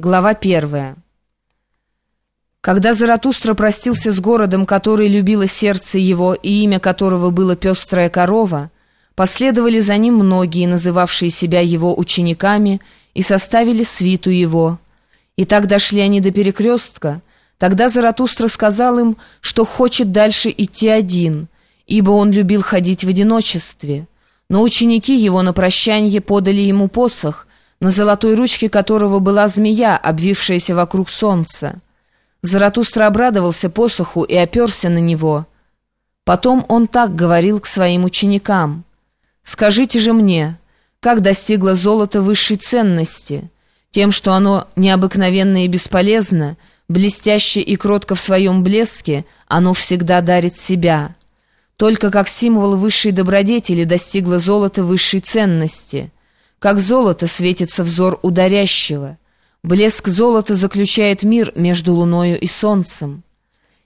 Глава первая. Когда Заратустра простился с городом, который любило сердце его и имя которого было «Пестрая корова», последовали за ним многие, называвшие себя его учениками, и составили свиту его. И так дошли они до перекрестка. Тогда Заратустра сказал им, что хочет дальше идти один, ибо он любил ходить в одиночестве. Но ученики его на прощанье подали ему посох, на золотой ручке которого была змея, обвившаяся вокруг солнца. Заратустра обрадовался посоху и оперся на него. Потом он так говорил к своим ученикам. «Скажите же мне, как достигло золото высшей ценности? Тем, что оно необыкновенно и бесполезно, блестяще и кротко в своем блеске, оно всегда дарит себя. Только как символ высшей добродетели достигло золото высшей ценности». Как золото светится взор ударящего. Блеск золота заключает мир между луною и солнцем.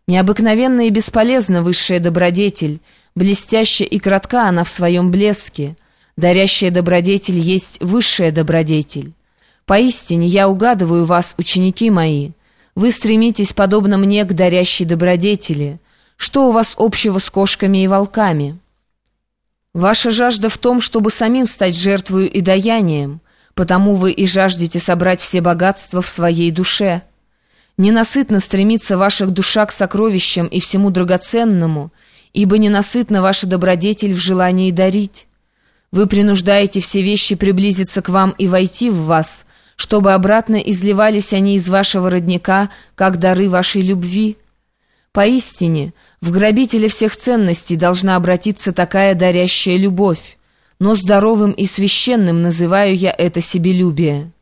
Необыкновенно и бесполезна высшая добродетель, блестящая и кратка она в своем блеске. Дарящая добродетель есть высшая добродетель. Поистине я угадываю вас, ученики мои. Вы стремитесь, подобно мне, к дарящей добродетели. Что у вас общего с кошками и волками?» Ваша жажда в том, чтобы самим стать жертвою и даянием, потому вы и жаждете собрать все богатства в своей душе. Ненасытно стремится ваша душа к сокровищам и всему драгоценному, ибо ненасытна ваша добродетель в желании дарить. Вы принуждаете все вещи приблизиться к вам и войти в вас, чтобы обратно изливались они из вашего родника, как дары вашей любви». Поистине, в грабителя всех ценностей должна обратиться такая дарящая любовь, но здоровым и священным называю я это себелюбие.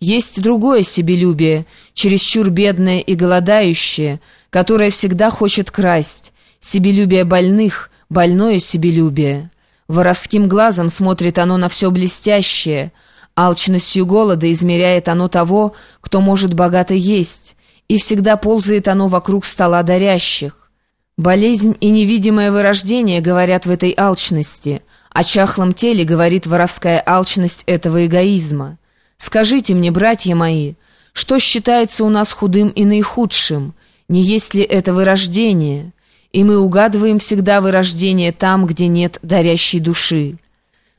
Есть другое себелюбие, чересчур бедное и голодающее, которое всегда хочет красть, себелюбие больных, больное себелюбие. Воровским глазом смотрит оно на все блестящее, алчностью голода измеряет оно того, кто может богато есть, и всегда ползает оно вокруг стола дарящих. Болезнь и невидимое вырождение говорят в этой алчности, о чахлом теле говорит воровская алчность этого эгоизма. Скажите мне, братья мои, что считается у нас худым и наихудшим? Не есть ли это вырождение? И мы угадываем всегда вырождение там, где нет дарящей души.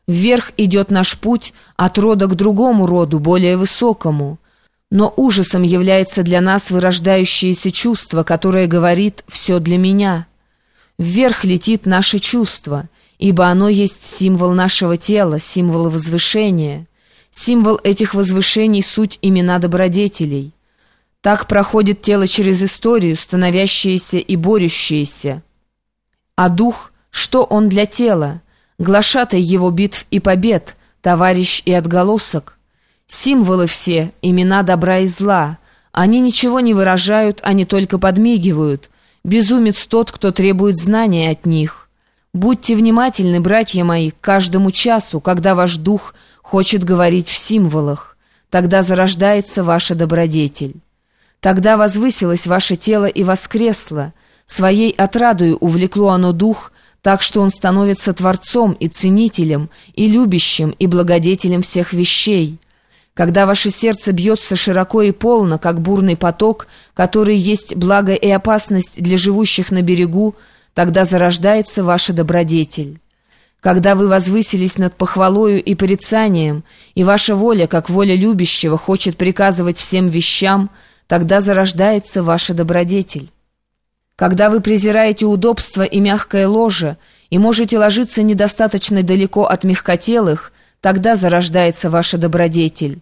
Вверх идет наш путь от рода к другому роду, более высокому – но ужасом является для нас вырождающееся чувство, которое говорит «все для меня». Вверх летит наше чувство, ибо оно есть символ нашего тела, символ возвышения. Символ этих возвышений — суть имена добродетелей. Так проходит тело через историю, становящееся и борющееся. А дух, что он для тела? Глашатай его битв и побед, товарищ и отголосок. Символы все, имена добра и зла. Они ничего не выражают, они только подмигивают. Безумец тот, кто требует знания от них. Будьте внимательны, братья мои, к каждому часу, когда ваш дух хочет говорить в символах. Тогда зарождается ваша добродетель. Тогда возвысилось ваше тело и воскресло. Своей отрадою увлекло оно дух, так что он становится творцом и ценителем, и любящим, и благодетелем всех вещей. Когда ваше сердце бьется широко и полно, как бурный поток, который есть благо и опасность для живущих на берегу, тогда зарождается ваша добродетель. Когда вы возвысились над похвалою и порицанием, и ваша воля, как воля любящего, хочет приказывать всем вещам, тогда зарождается ваша добродетель. Когда вы презираете удобство и мягкое ложе, и можете ложиться недостаточно далеко от мягкотелых, тогда зарождается ваша добродетель.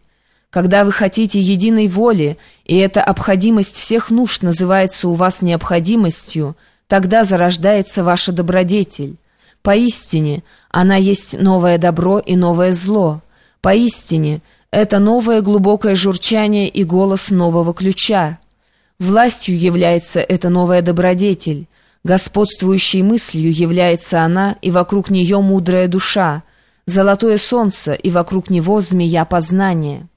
Когда вы хотите единой воли, и эта обходимость всех нужд называется у вас необходимостью, тогда зарождается ваша добродетель. Поистине, она есть новое добро и новое зло. Поистине, это новое глубокое журчание и голос нового ключа. Властью является эта новая добродетель. Господствующей мыслью является она, и вокруг нее мудрая душа, золотое солнце, и вокруг него змея познания».